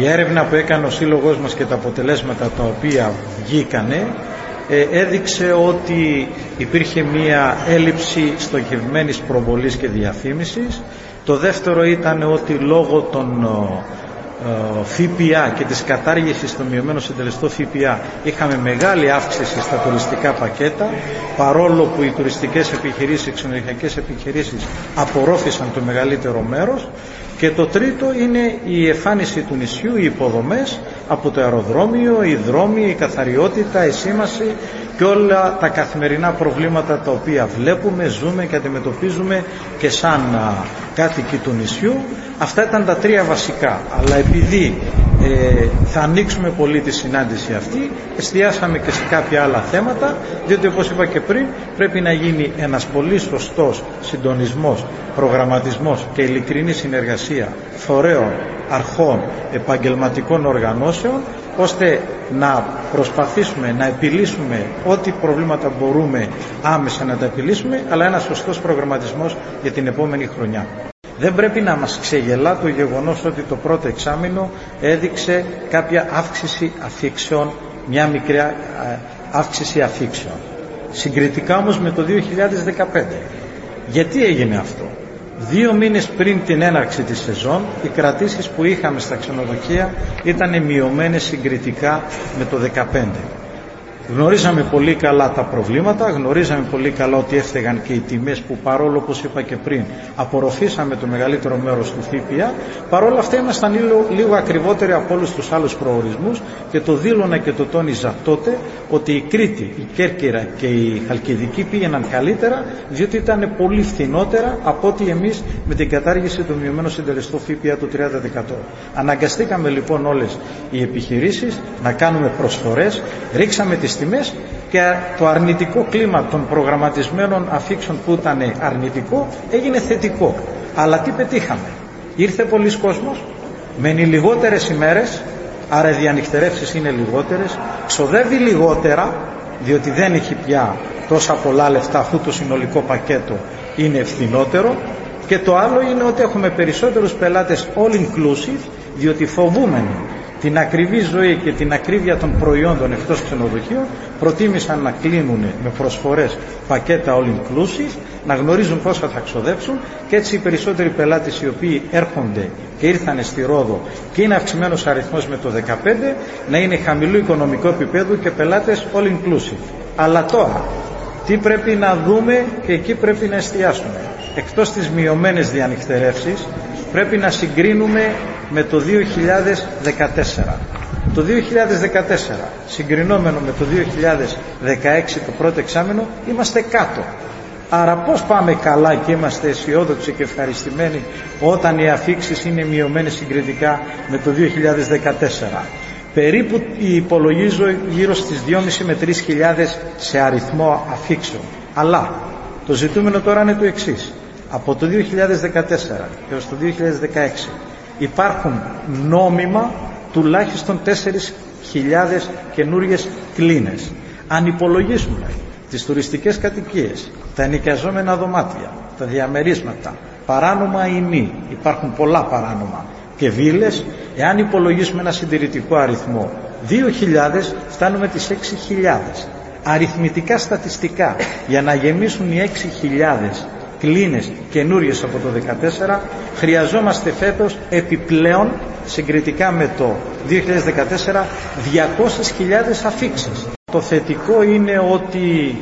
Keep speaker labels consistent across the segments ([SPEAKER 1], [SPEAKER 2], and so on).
[SPEAKER 1] η έρευνα που έκανε ο σύλλογός μας και τα αποτελέσματα τα οποία βγήκανε ε, έδειξε ότι υπήρχε μία έλλειψη στοχευμένης προβολής και διαφήμισης. Το δεύτερο ήταν ότι λόγω των ε, ΦΠΑ και της κατάργησης των μειωμένων συντελεστών ΦΠΑ είχαμε μεγάλη αύξηση στα τουριστικά πακέτα παρόλο που οι τουριστικές επιχειρήσεις, οι ξενοδοχειακές επιχειρήσεις απορρόφησαν το μεγαλύτερο μέρος. Και το τρίτο είναι η εμφάνιση του νησιού, οι υποδομές από το αεροδρόμιο, οι δρόμοι, η καθαριότητα, η σήμαση και όλα τα καθημερινά προβλήματα τα οποία βλέπουμε, ζούμε και αντιμετωπίζουμε και σαν κάτοικοι του νησιού. Αυτά ήταν τα τρία βασικά. Αλλά επειδή ε, θα ανοίξουμε πολύ τη συνάντηση αυτή, εστιάσαμε και σε κάποια άλλα θέματα, διότι όπως είπα και πριν πρέπει να γίνει ένας πολύ σωστός συντονισμός, προγραμματισμός και ειλικρινή συνεργασία φορέων, αρχών, επαγγελματικών οργανώσεων ώστε να προσπαθήσουμε να επιλύσουμε ό,τι προβλήματα μπορούμε άμεσα να τα επιλύσουμε αλλά ένας σωστός προγραμματισμός για την επόμενη χρονιά. Δεν πρέπει να μας ξεγελά το γεγονός ότι το πρώτο εξάμεινο έδειξε κάποια αύξηση αφήξεων, μια μικρή ε, αύξηση αφήξεων. Συγκριτικά όμως με το 2015. Γιατί έγινε αυτό; Δύο μήνες πριν την έναρξη της σεζόν, οι κρατήσεις που είχαμε στα ξενοδοχεία ήταν μειωμένες συγκριτικά με το 2015. Γνωρίζαμε πολύ καλά τα προβλήματα, γνωρίζαμε πολύ καλά ότι έφταιγαν και οι τιμές που παρόλο όπως είπα και πριν απορροφήσαμε το μεγαλύτερο μέρος του ΦΠΑ, παρόλα αυτά ήμασταν λίγο, λίγο ακριβότεροι από όλους τους άλλους προορισμούς και το δήλωνα και το τόνιζα τότε ότι η Κρήτη, η Κέρκυρα και η Χαλκιδική πήγαιναν καλύτερα διότι ήταν πολύ φθηνότερα από ότι εμείς με την κατάργηση του μειωμένου συντελεστού ΦΠΑ του 30%. Αναγκαστήκαμε λοιπόν όλες οι επιχειρήσεις να κάνουμε προσφορές, ρίξαμε τις τιμές και το αρνητικό κλίμα των προγραμματισμένων αφήξεων που ήταν αρνητικό έγινε θετικό. Αλλά τι πετύχαμε; Ήρθε πολλοί κόσμος, μένει λιγότερες ημέρες, άρα οι διανυκτερεύσεις είναι λιγότερες, ξοδεύει λιγότερα, διότι δεν έχει πια τόσα πολλά λεφτά, αφού το συνολικό πακέτο είναι ευθυνότερο και το άλλο είναι ότι έχουμε περισσότερους πελάτες all inclusive, διότι φοβούμενοι την ακριβή ζωή και την ακρίβεια των προϊόντων εκτός ξενοδοχείων προτίμησαν να κλείνουν με προσφορές πακέτα all inclusive, να γνωρίζουν πόσα θα ξοδέψουν και έτσι οι περισσότεροι πελάτες οι οποίοι έρχονται και ήρθαν στη Ρόδο και είναι αυξημένος αριθμός με το 15 να είναι χαμηλού οικονομικού επίπεδου και πελάτες all inclusive. Αλλά τώρα, τι πρέπει να δούμε και εκεί πρέπει να εστιάσουμε. Εκτός τις μειωμένες διανυκτερεύσεις πρέπει να συγκρίνουμε με το 2014. Το 2014 συγκρινόμενο με το 2016 το πρώτο εξάμεινο είμαστε κάτω. Άρα πώς πάμε καλά και είμαστε αισιόδοξοι και ευχαριστημένοι όταν οι αφήξεις είναι μειωμένες συγκριτικά με το 2014. Περίπου υπολογίζω γύρω στις 2.500 με 3.000 σε αριθμό αφήξεων. Αλλά το ζητούμενο τώρα είναι το εξής. Από το 2014 έως το 2016 υπάρχουν νόμιμα τουλάχιστον 4.000 καινούριες κλίνες. Αν υπολογίσουμε τις τουριστικές κατοικίες, τα ενοικιαζόμενα δωμάτια, τα διαμερίσματα, παράνομα ή μη, υπάρχουν πολλά παράνομα και βίλες, εάν υπολογίσουμε ένα συντηρητικό αριθμό 2.000 φτάνουμε τις 6.000. Αριθμητικά στατιστικά για να γεμίσουν οι 6.000 κλίνες καινούριες από το 2014 χρειαζόμαστε φέτος επιπλέον συγκριτικά με το 2014 200.000 αφήξεις. Το θετικό είναι ότι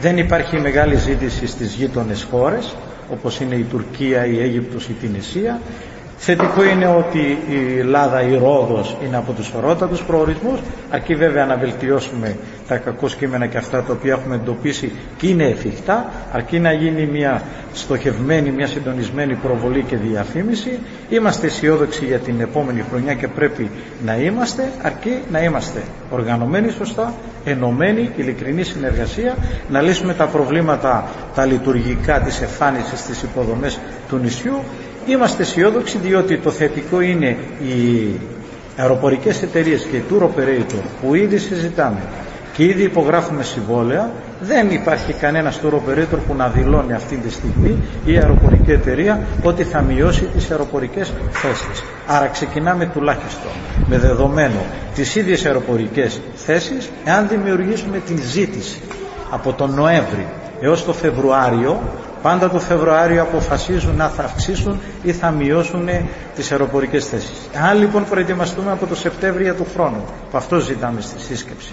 [SPEAKER 1] δεν υπάρχει μεγάλη ζήτηση στις γείτονες χώρες όπως είναι η Τουρκία, η Αίγυπτος, η Τινησία Θετικό είναι ότι η Ελλάδα, η Ρόδος είναι από τους ορότατους προορισμούς. Αρκεί βέβαια να βελτιώσουμε τα κακό κείμενα και αυτά τα οποία έχουμε εντοπίσει και είναι εφικτά αρκεί να γίνει μια στοχευμένη, μια συντονισμένη προβολή και διαφήμιση. Είμαστε αισιόδοξοι για την επόμενη χρονιά και πρέπει να είμαστε αρκεί να είμαστε οργανωμένοι σωστά ενωμένη, ειλικρινή συνεργασία, να λύσουμε τα προβλήματα τα λειτουργικά της εμφάνισης στις υποδομές του νησιού Είμαστε αισιόδοξοι διότι το θετικό είναι οι αεροπορικές εταιρείες και οι tour operator που ήδη συζητάμε και ήδη υπογράφουμε συμβόλαια δεν υπάρχει κανένας tour operator που να δηλώνει αυτή τη στιγμή η αεροπορική εταιρεία ότι θα μειώσει τις αεροπορικές θέσεις. Άρα ξεκινάμε τουλάχιστον με δεδομένο τις ίδιες αεροπορικές θέσεις εάν δημιουργήσουμε την ζήτηση από τον Νοέμβρη έως το Φεβρουάριο Πάντα το Φεβρουάριο αποφασίζουν να θα αυξήσουν ή θα μειώσουν τις αεροπορικές θέσεις. Αν λοιπόν προετοιμαστούμε από το Σεπτέμβριο του χρόνου, που αυτό ζητάμε στη σύσκεψη,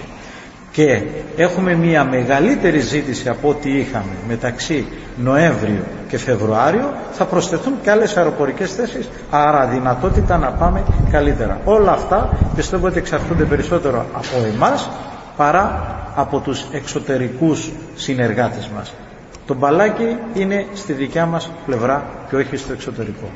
[SPEAKER 1] και έχουμε μια μεγαλύτερη ζήτηση από ό,τι είχαμε μεταξύ Νοέμβριο και Φεβρουάριο θα προσθεθούν και άλλες αεροπορικές θέσεις άρα δυνατότητα να πάμε καλύτερα όλα αυτά πιστεύω ότι εξαρτούνται περισσότερο από εμάς παρά από τους εξωτερικούς συνεργάτες μας το μπαλάκι είναι στη δικιά μας πλευρά και όχι στο εξωτερικό